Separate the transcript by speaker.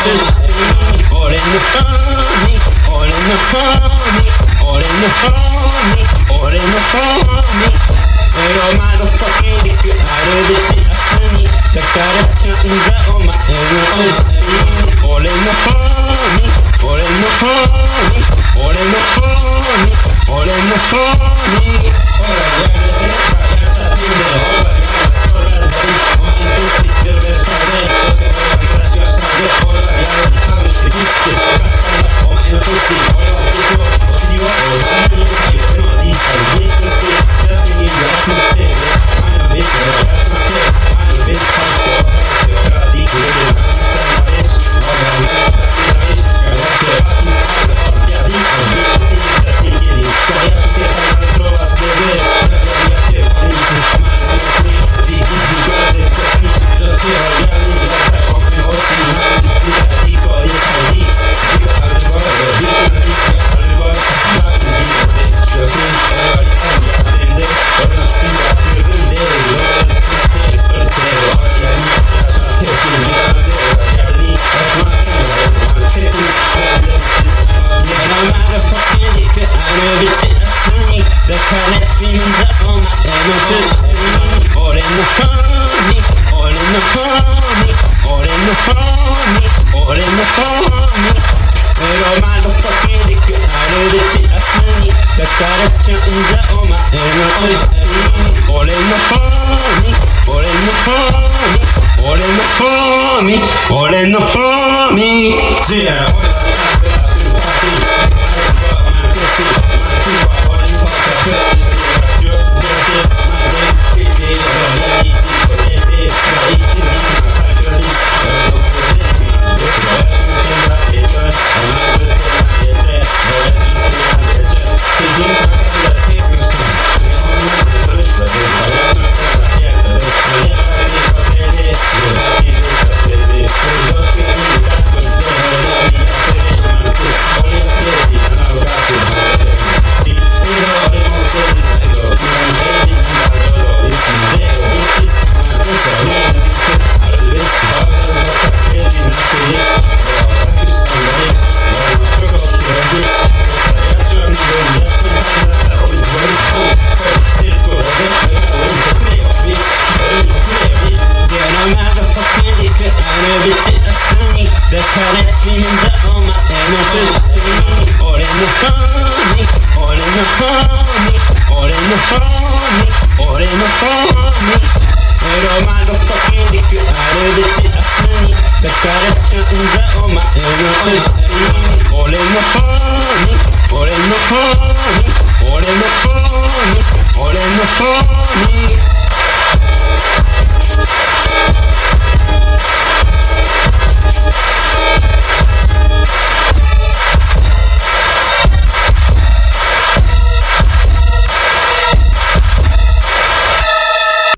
Speaker 1: のブスに俺の方に俺の方に俺の方に俺の方にお前のポケリクあるぶち熱にだから死んだお方に俺の方に俺の方に俺のポケリクあるでちあすにだから死んだお前の靴に俺の方に俺の方に俺の方に俺の方に Yeah. Cut it, seems that all my energy 俺の方に俺の方に俺の方に俺の方にロマロと筋肉あるべち明日に抱かれちゃんだお前の嘘に